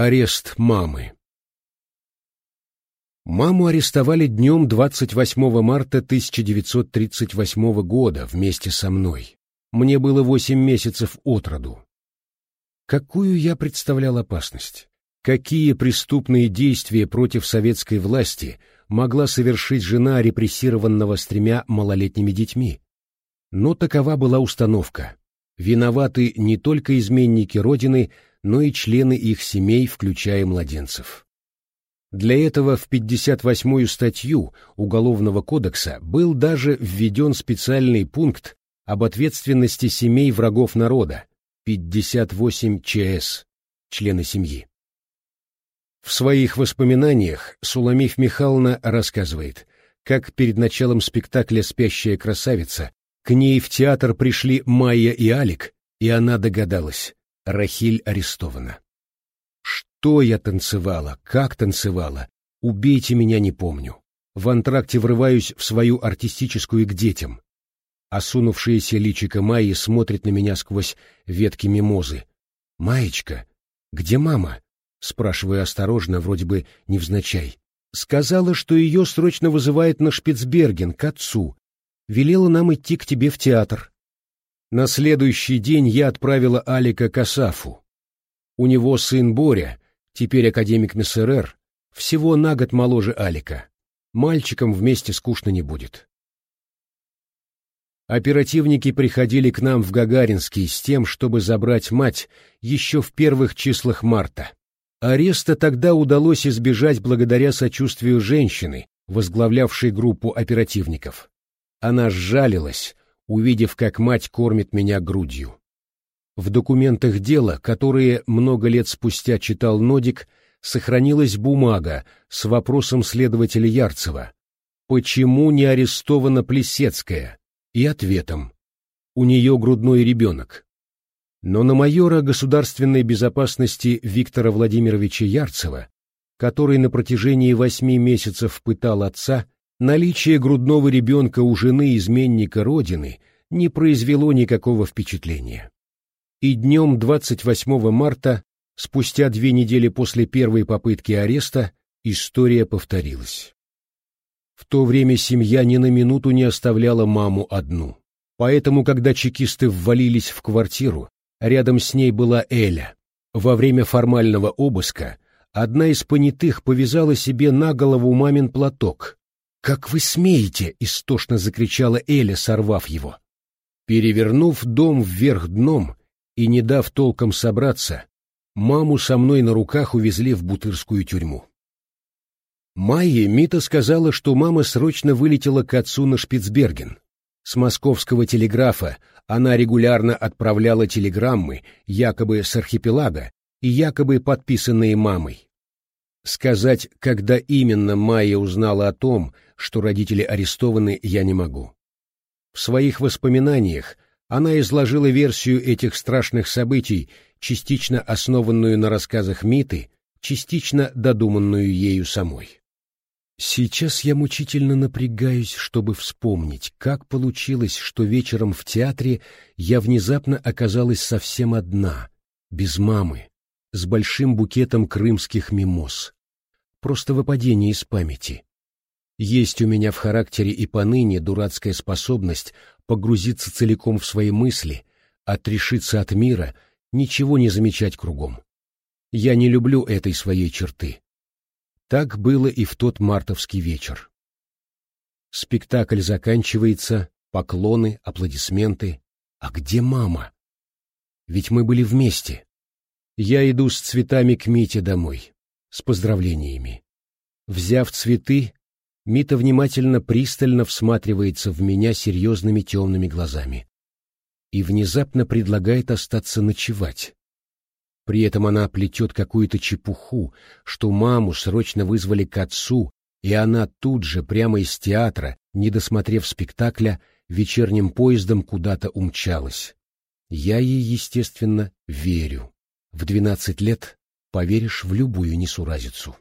Арест мамы Маму арестовали днем 28 марта 1938 года вместе со мной. Мне было восемь месяцев от роду. Какую я представлял опасность? Какие преступные действия против советской власти могла совершить жена репрессированного с тремя малолетними детьми? Но такова была установка. Виноваты не только изменники Родины, но и члены их семей, включая младенцев. Для этого в 58-ю статью Уголовного кодекса был даже введен специальный пункт об ответственности семей врагов народа, 58 ЧС, члены семьи. В своих воспоминаниях Суламиф Михайловна рассказывает, как перед началом спектакля «Спящая красавица» к ней в театр пришли Майя и Алик, и она догадалась, Рахиль арестована. Что я танцевала, как танцевала, убейте меня не помню. В антракте врываюсь в свою артистическую к детям. Осунувшееся личико Майи смотрит на меня сквозь ветки мимозы. «Маечка, где мама?» Спрашиваю осторожно, вроде бы невзначай. Сказала, что ее срочно вызывает на Шпицберген, к отцу. Велела нам идти к тебе в театр. На следующий день я отправила Алика к Асафу. У него сын Боря, теперь академик МСРР, всего на год моложе Алика. Мальчикам вместе скучно не будет. Оперативники приходили к нам в Гагаринский с тем, чтобы забрать мать еще в первых числах марта. Ареста тогда удалось избежать благодаря сочувствию женщины, возглавлявшей группу оперативников. Она сжалилась, увидев, как мать кормит меня грудью. В документах дела, которые много лет спустя читал Нодик, сохранилась бумага с вопросом следователя Ярцева «Почему не арестована Плесецкая?» и ответом «У нее грудной ребенок». Но на майора государственной безопасности Виктора Владимировича Ярцева, который на протяжении восьми месяцев пытал отца, наличие грудного ребенка у жены изменника Родины не произвело никакого впечатления. И днем 28 марта, спустя две недели после первой попытки ареста, история повторилась. В то время семья ни на минуту не оставляла маму одну. Поэтому, когда чекисты ввалились в квартиру, рядом с ней была Эля. Во время формального обыска одна из понятых повязала себе на голову мамин платок. «Как вы смеете!» — истошно закричала Эля, сорвав его. Перевернув дом вверх дном и не дав толком собраться, маму со мной на руках увезли в Бутырскую тюрьму. Майе Мита сказала, что мама срочно вылетела к отцу на Шпицберген. С московского телеграфа она регулярно отправляла телеграммы, якобы с архипелага, и якобы подписанные мамой. Сказать, когда именно Майя узнала о том, что родители арестованы, я не могу. В своих воспоминаниях она изложила версию этих страшных событий, частично основанную на рассказах Миты, частично додуманную ею самой. Сейчас я мучительно напрягаюсь, чтобы вспомнить, как получилось, что вечером в театре я внезапно оказалась совсем одна, без мамы, с большим букетом крымских мимоз. Просто выпадение из памяти. Есть у меня в характере и поныне дурацкая способность погрузиться целиком в свои мысли, отрешиться от мира, ничего не замечать кругом. Я не люблю этой своей черты так было и в тот мартовский вечер. Спектакль заканчивается, поклоны, аплодисменты. А где мама? Ведь мы были вместе. Я иду с цветами к Мите домой, с поздравлениями. Взяв цветы, Мита внимательно, пристально всматривается в меня серьезными темными глазами и внезапно предлагает остаться ночевать. При этом она плетет какую-то чепуху, что маму срочно вызвали к отцу, и она тут же, прямо из театра, не досмотрев спектакля, вечерним поездом куда-то умчалась. Я ей, естественно, верю. В двенадцать лет поверишь в любую несуразицу.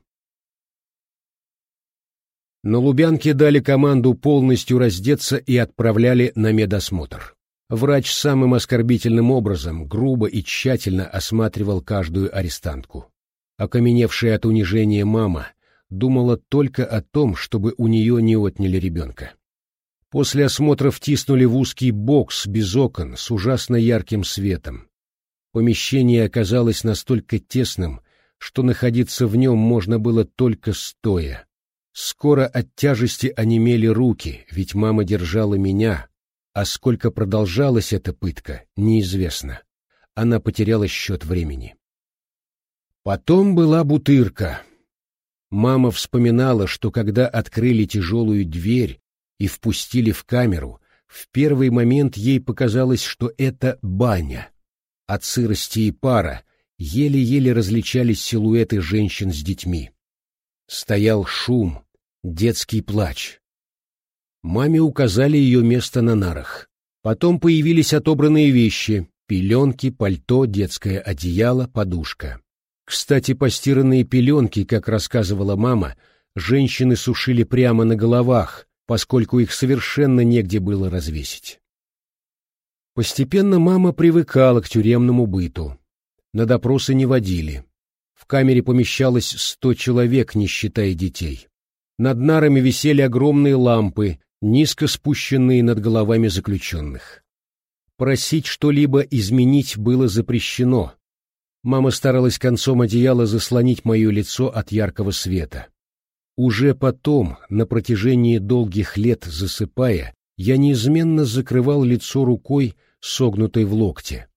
На Лубянке дали команду полностью раздеться и отправляли на медосмотр. Врач самым оскорбительным образом, грубо и тщательно осматривал каждую арестантку. Окаменевшая от унижения мама думала только о том, чтобы у нее не отняли ребенка. После осмотра втиснули в узкий бокс без окон с ужасно ярким светом. Помещение оказалось настолько тесным, что находиться в нем можно было только стоя. Скоро от тяжести онемели руки, ведь мама держала меня, а сколько продолжалась эта пытка, неизвестно. Она потеряла счет времени. Потом была бутырка. Мама вспоминала, что когда открыли тяжелую дверь и впустили в камеру, в первый момент ей показалось, что это баня. От сырости и пара еле-еле различались силуэты женщин с детьми. Стоял шум, детский плач. Маме указали ее место на нарах. Потом появились отобранные вещи — пеленки, пальто, детское одеяло, подушка. Кстати, постиранные пеленки, как рассказывала мама, женщины сушили прямо на головах, поскольку их совершенно негде было развесить. Постепенно мама привыкала к тюремному быту. На допросы не водили. В камере помещалось сто человек, не считая детей. Над нарами висели огромные лампы, низко спущенные над головами заключенных. Просить что-либо изменить было запрещено, Мама старалась концом одеяла заслонить мое лицо от яркого света. Уже потом, на протяжении долгих лет засыпая, я неизменно закрывал лицо рукой, согнутой в локте.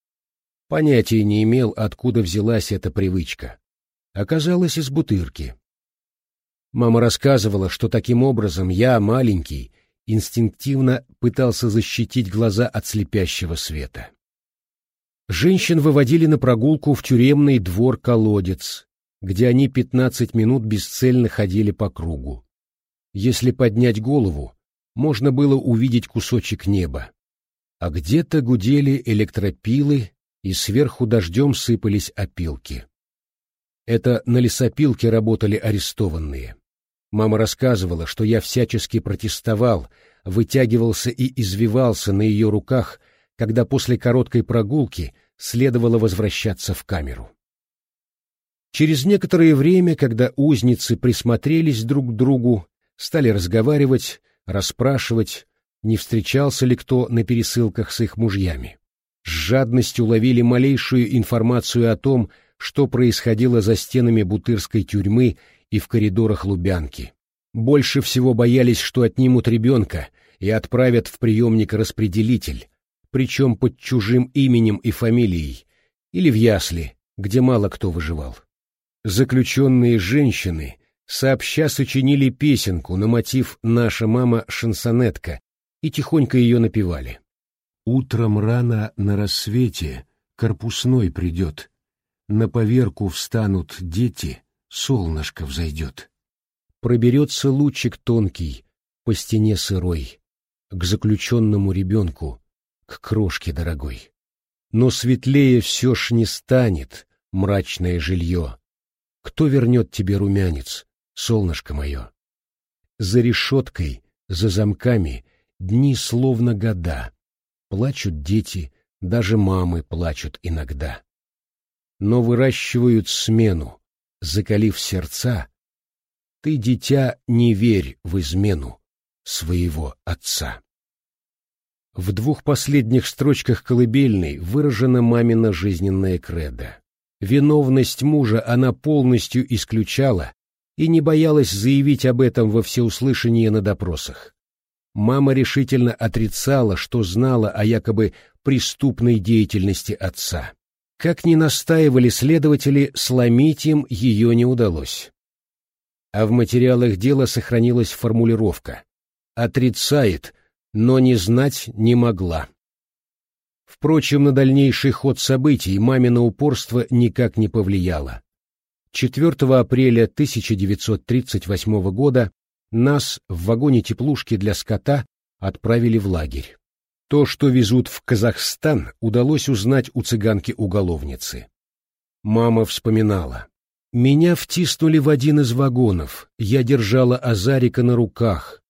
Понятия не имел, откуда взялась эта привычка. Оказалось, из бутырки. Мама рассказывала, что таким образом я, маленький, инстинктивно пытался защитить глаза от слепящего света. Женщин выводили на прогулку в тюремный двор-колодец, где они пятнадцать минут бесцельно ходили по кругу. Если поднять голову, можно было увидеть кусочек неба. А где-то гудели электропилы, и сверху дождем сыпались опилки. Это на лесопилке работали арестованные. Мама рассказывала, что я всячески протестовал, вытягивался и извивался на ее руках, когда после короткой прогулки следовало возвращаться в камеру. Через некоторое время, когда узницы присмотрелись друг к другу, стали разговаривать, расспрашивать, не встречался ли кто на пересылках с их мужьями. С жадностью ловили малейшую информацию о том, что происходило за стенами Бутырской тюрьмы и в коридорах Лубянки. Больше всего боялись, что отнимут ребенка и отправят в приемник-распределитель, причем под чужим именем и фамилией, или в ясли, где мало кто выживал. Заключенные женщины сообща сочинили песенку на мотив «Наша мама шансонетка» и тихонько ее напевали. «Утром рано на рассвете корпусной придет, на поверку встанут дети, солнышко взойдет. Проберется лучик тонкий по стене сырой, к заключенному ребенку, к крошке дорогой. Но светлее все ж не станет мрачное жилье. Кто вернет тебе румянец, солнышко мое? За решеткой, за замками дни словно года. Плачут дети, даже мамы плачут иногда. Но выращивают смену, закалив сердца. Ты, дитя, не верь в измену своего отца. В двух последних строчках колыбельной выражена мамина жизненная кредо. Виновность мужа она полностью исключала и не боялась заявить об этом во всеуслышание на допросах. Мама решительно отрицала, что знала о якобы преступной деятельности отца. Как ни настаивали следователи, сломить им ее не удалось. А в материалах дела сохранилась формулировка «отрицает», но не знать не могла. Впрочем, на дальнейший ход событий мамино упорство никак не повлияло. 4 апреля 1938 года нас в вагоне теплушки для скота отправили в лагерь. То, что везут в Казахстан, удалось узнать у цыганки-уголовницы. Мама вспоминала. «Меня втиснули в один из вагонов, я держала Азарика на руках,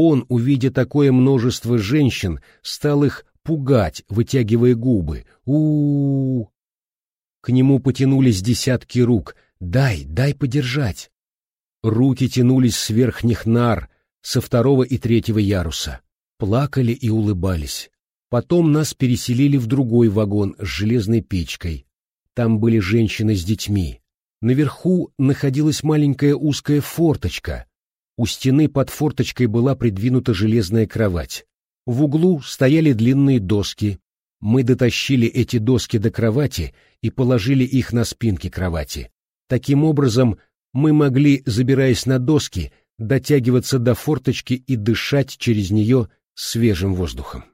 он, увидя такое множество женщин, стал их пугать, вытягивая губы. у у, -у. К нему потянулись десятки рук, дай, дай подержать. Руки тянулись с верхних нар, со второго и третьего яруса. Плакали и улыбались. Потом нас переселили в другой вагон с железной печкой. Там были женщины с детьми. Наверху находилась маленькая узкая форточка. У стены под форточкой была придвинута железная кровать. В углу стояли длинные доски. Мы дотащили эти доски до кровати и положили их на спинки кровати. Таким образом, мы могли, забираясь на доски, дотягиваться до форточки и дышать через нее свежим воздухом.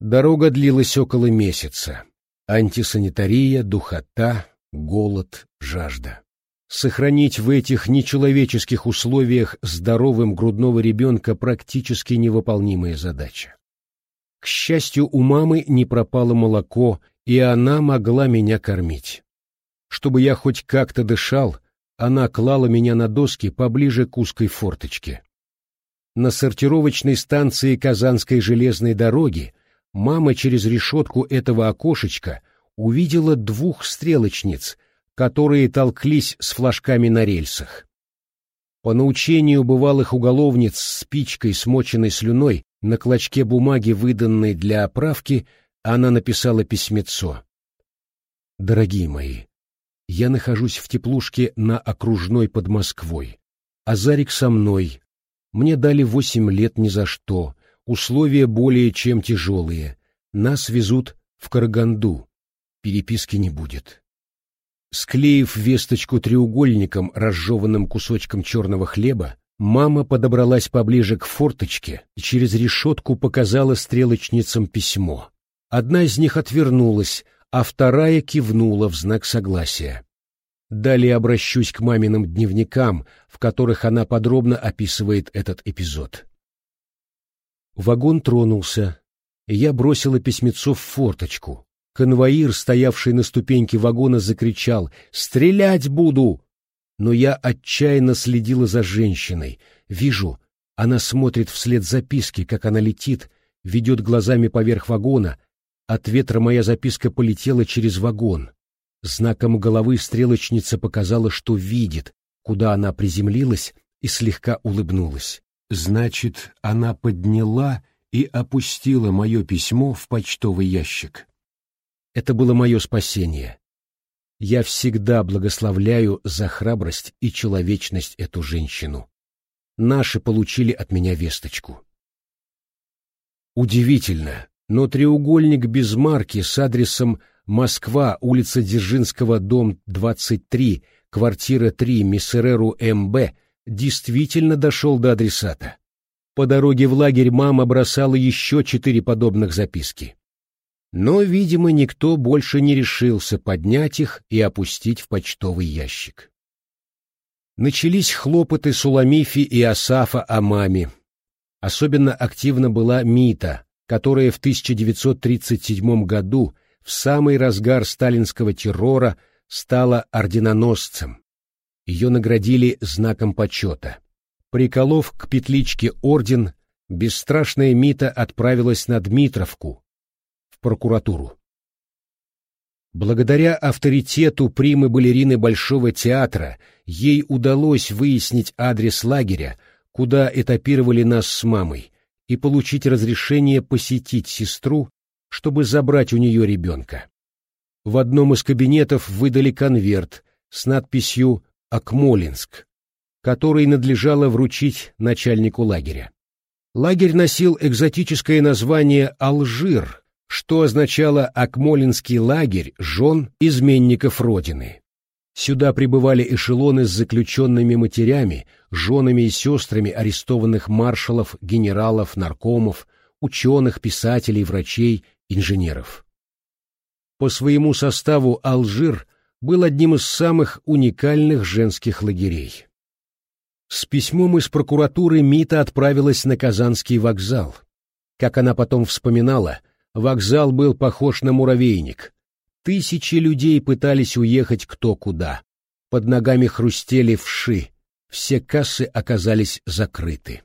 Дорога длилась около месяца. Антисанитария, духота, голод, жажда. Сохранить в этих нечеловеческих условиях здоровым грудного ребенка практически невыполнимая задача. К счастью, у мамы не пропало молоко, и она могла меня кормить. Чтобы я хоть как-то дышал, она клала меня на доски поближе к узкой форточке. На сортировочной станции Казанской железной дороги мама через решетку этого окошечка увидела двух стрелочниц, которые толклись с флажками на рельсах. По научению бывалых уголовниц спичкой, смоченной слюной, на клочке бумаги, выданной для оправки, она написала письмецо. «Дорогие мои, я нахожусь в теплушке на окружной под Москвой. Азарик со мной. Мне дали восемь лет ни за что. Условия более чем тяжелые. Нас везут в Караганду. Переписки не будет. Склеив весточку треугольником, разжеванным кусочком черного хлеба, мама подобралась поближе к форточке и через решетку показала стрелочницам письмо. Одна из них отвернулась, а вторая кивнула в знак согласия. Далее обращусь к маминым дневникам, в которых она подробно описывает этот эпизод. Вагон тронулся, я бросила письмецо в форточку. Конвоир, стоявший на ступеньке вагона, закричал «Стрелять буду!» Но я отчаянно следила за женщиной. Вижу, она смотрит вслед записки, как она летит, ведет глазами поверх вагона, от ветра моя записка полетела через вагон. Знаком головы стрелочница показала, что видит, куда она приземлилась, и слегка улыбнулась. Значит, она подняла и опустила мое письмо в почтовый ящик. Это было мое спасение. Я всегда благословляю за храбрость и человечность эту женщину. Наши получили от меня весточку. Удивительно, но треугольник без марки с адресом Москва, улица Дзержинского, дом 23, квартира 3, Миссереру МБ, действительно дошел до адресата. По дороге в лагерь мама бросала еще четыре подобных записки. Но, видимо, никто больше не решился поднять их и опустить в почтовый ящик. Начались хлопоты Суламифи и Асафа о маме. Особенно активна была Мита, которая в 1937 году, в самый разгар сталинского террора, стала орденоносцем. Ее наградили знаком почета. Приколов к петличке орден, бесстрашная Мита отправилась на Дмитровку, в прокуратуру. Благодаря авторитету примы-балерины Большого театра ей удалось выяснить адрес лагеря, куда этапировали нас с мамой, и получить разрешение посетить сестру, чтобы забрать у нее ребенка. В одном из кабинетов выдали конверт с надписью «Акмолинск», который надлежало вручить начальнику лагеря. Лагерь носил экзотическое название «Алжир», что означало «Акмолинский лагерь жен изменников Родины». Сюда прибывали эшелоны с заключенными матерями, женами и сестрами арестованных маршалов, генералов, наркомов, ученых, писателей, врачей, инженеров. По своему составу Алжир был одним из самых уникальных женских лагерей. С письмом из прокуратуры Мита отправилась на Казанский вокзал. Как она потом вспоминала, вокзал был похож на муравейник, Тысячи людей пытались уехать кто куда. Под ногами хрустели вши, все кассы оказались закрыты.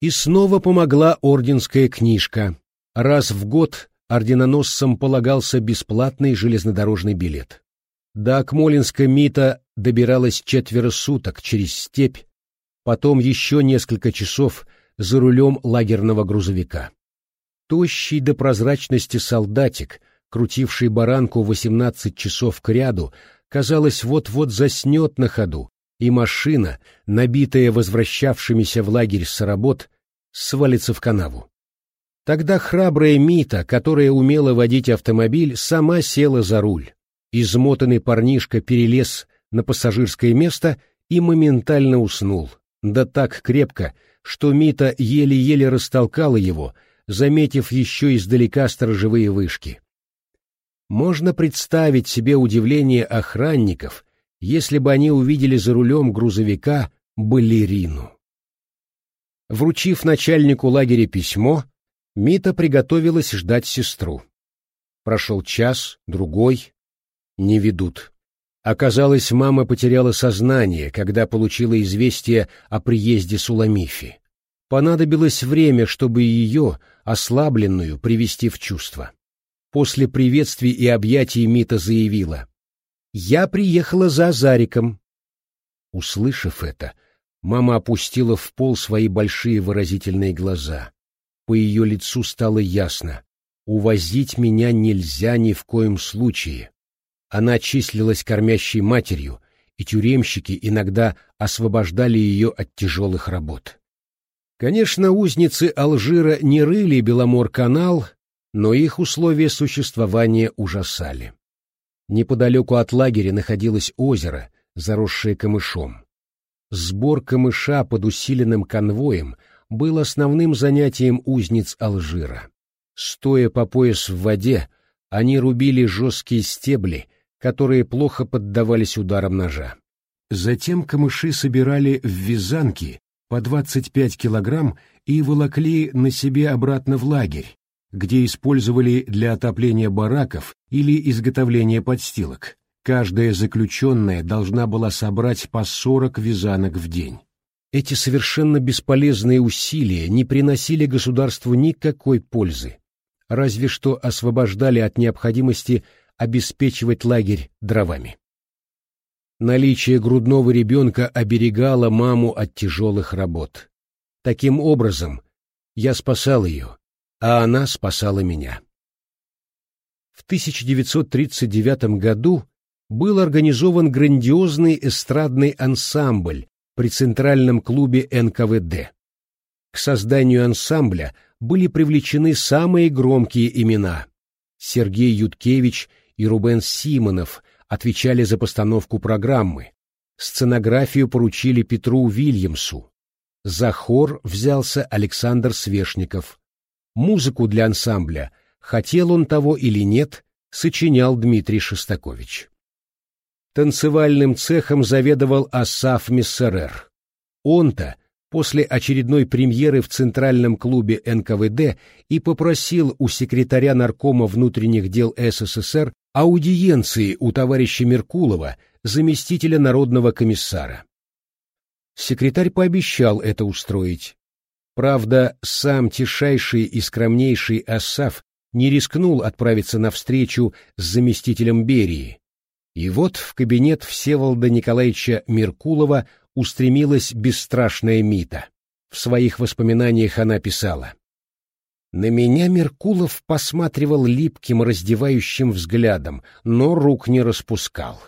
И снова помогла орденская книжка. Раз в год орденоносцам полагался бесплатный железнодорожный билет. До Акмолинска Мита добиралась четверо суток через степь, потом еще несколько часов за рулем лагерного грузовика. Тощий до прозрачности солдатик, крутивший баранку 18 часов к ряду, казалось, вот-вот заснет на ходу, и машина, набитая возвращавшимися в лагерь с работ, свалится в канаву. Тогда храбрая Мита, которая умела водить автомобиль, сама села за руль. Измотанный парнишка перелез на пассажирское место и моментально уснул, да так крепко, что Мита еле-еле растолкала его, заметив еще издалека сторожевые вышки. Можно представить себе удивление охранников, если бы они увидели за рулем грузовика балерину. Вручив начальнику лагеря письмо, Мита приготовилась ждать сестру. Прошел час, другой. Не ведут. Оказалось, мама потеряла сознание, когда получила известие о приезде Суламифи. Понадобилось время, чтобы ее, ослабленную, привести в чувство. После приветствий и объятий Мита заявила. «Я приехала за Азариком». Услышав это, мама опустила в пол свои большие выразительные глаза. По ее лицу стало ясно. «Увозить меня нельзя ни в коем случае». Она числилась кормящей матерью, и тюремщики иногда освобождали ее от тяжелых работ. Конечно, узницы Алжира не рыли Беломор-канал, но их условия существования ужасали. Неподалеку от лагеря находилось озеро, заросшее камышом. Сбор камыша под усиленным конвоем был основным занятием узниц Алжира. Стоя по пояс в воде, они рубили жесткие стебли, которые плохо поддавались ударам ножа. Затем камыши собирали в вязанки по 25 килограмм и волокли на себе обратно в лагерь, где использовали для отопления бараков или изготовления подстилок. Каждая заключенная должна была собрать по 40 вязанок в день. Эти совершенно бесполезные усилия не приносили государству никакой пользы, разве что освобождали от необходимости обеспечивать лагерь дровами. Наличие грудного ребенка оберегало маму от тяжелых работ. Таким образом, я спасал ее, а она спасала меня. В 1939 году был организован грандиозный эстрадный ансамбль при Центральном клубе НКВД. К созданию ансамбля были привлечены самые громкие имена — Сергей Юткевич и Рубен Симонов, отвечали за постановку программы. Сценографию поручили Петру Вильямсу. За хор взялся Александр Свешников. Музыку для ансамбля, хотел он того или нет, сочинял Дмитрий Шостакович. Танцевальным цехом заведовал Асаф Миссерер. Он-то после очередной премьеры в Центральном клубе НКВД и попросил у секретаря Наркома внутренних дел СССР аудиенции у товарища Меркулова, заместителя народного комиссара. Секретарь пообещал это устроить. Правда, сам тишайший и скромнейший Ассав не рискнул отправиться навстречу с заместителем Берии. И вот в кабинет Всеволода Николаевича Меркулова устремилась бесстрашная Мита. В своих воспоминаниях она писала. На меня Меркулов посматривал липким раздевающим взглядом, но рук не распускал.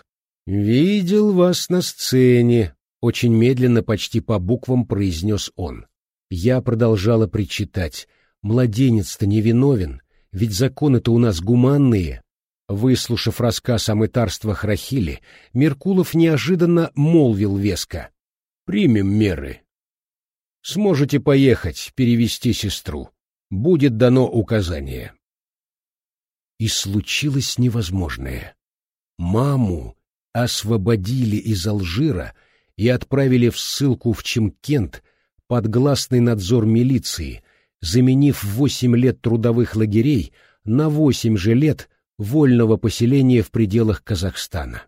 «Видел вас на сцене», — очень медленно, почти по буквам произнес он. Я продолжала причитать. «Младенец-то невиновен, ведь законы-то у нас гуманные». Выслушав рассказ о мытарствах Рахили, Меркулов неожиданно молвил веско. «Примем меры. Сможете поехать, перевести сестру будет дано указание. И случилось невозможное. Маму освободили из Алжира и отправили в ссылку в Чемкент под гласный надзор милиции, заменив восемь лет трудовых лагерей на восемь же лет вольного поселения в пределах Казахстана.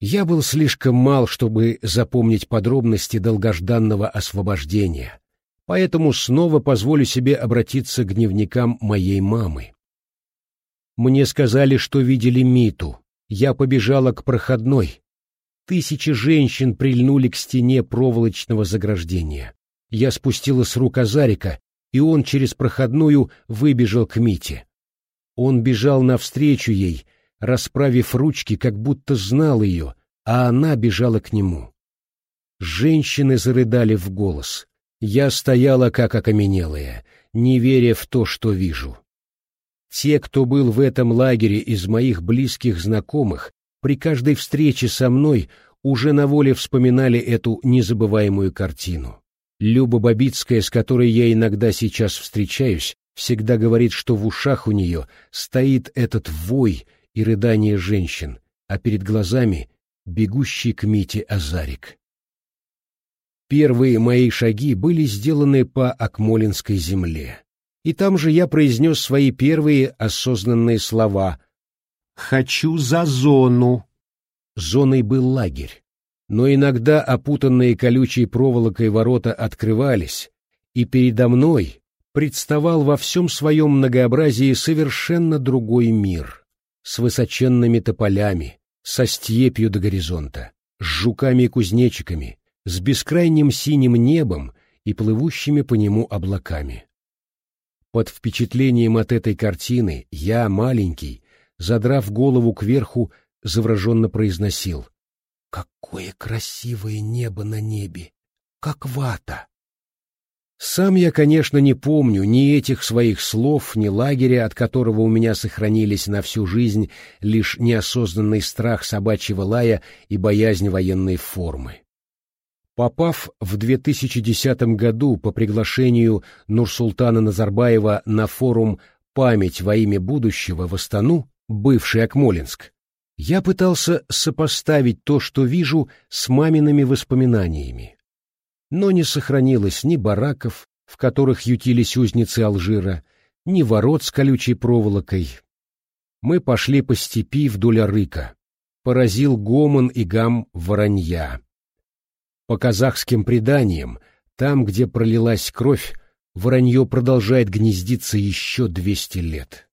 Я был слишком мал, чтобы запомнить подробности долгожданного освобождения, поэтому снова позволю себе обратиться к дневникам моей мамы. Мне сказали, что видели Миту, Я побежала к проходной. Тысячи женщин прильнули к стене проволочного заграждения. Я спустила с рук Азарика, и он через проходную выбежал к Мите. Он бежал навстречу ей, расправив ручки, как будто знал ее, а она бежала к нему. Женщины зарыдали в голос. Я стояла, как окаменелая, не веря в то, что вижу. Те, кто был в этом лагере из моих близких знакомых, при каждой встрече со мной уже на воле вспоминали эту незабываемую картину. Люба Бабицкая, с которой я иногда сейчас встречаюсь, всегда говорит, что в ушах у нее стоит этот вой и рыдание женщин, а перед глазами бегущий к Мите Азарик. Первые мои шаги были сделаны по Акмолинской земле. И там же я произнес свои первые осознанные слова «Хочу за зону». Зоной был лагерь. Но иногда опутанные колючей проволокой ворота открывались, и передо мной представал во всем своем многообразии совершенно другой мир, с высоченными тополями, со степью до горизонта, с жуками и кузнечиками, с бескрайним синим небом и плывущими по нему облаками. Под впечатлением от этой картины я, маленький, задрав голову кверху, завраженно произносил «Какое красивое небо на небе! Как вата!» Сам я, конечно, не помню ни этих своих слов, ни лагеря, от которого у меня сохранились на всю жизнь лишь неосознанный страх собачьего лая и боязнь военной формы. Попав в 2010 году по приглашению Нурсултана Назарбаева на форум «Память во имя будущего» в Астану, бывший Акмолинск, я пытался сопоставить то, что вижу, с мамиными воспоминаниями. Но не сохранилось ни бараков, в которых ютились узницы Алжира, ни ворот с колючей проволокой. Мы пошли по степи вдоль Арыка. Поразил гомон и гам воронья. По казахским преданиям, там, где пролилась кровь, воронье продолжает гнездиться еще двести лет.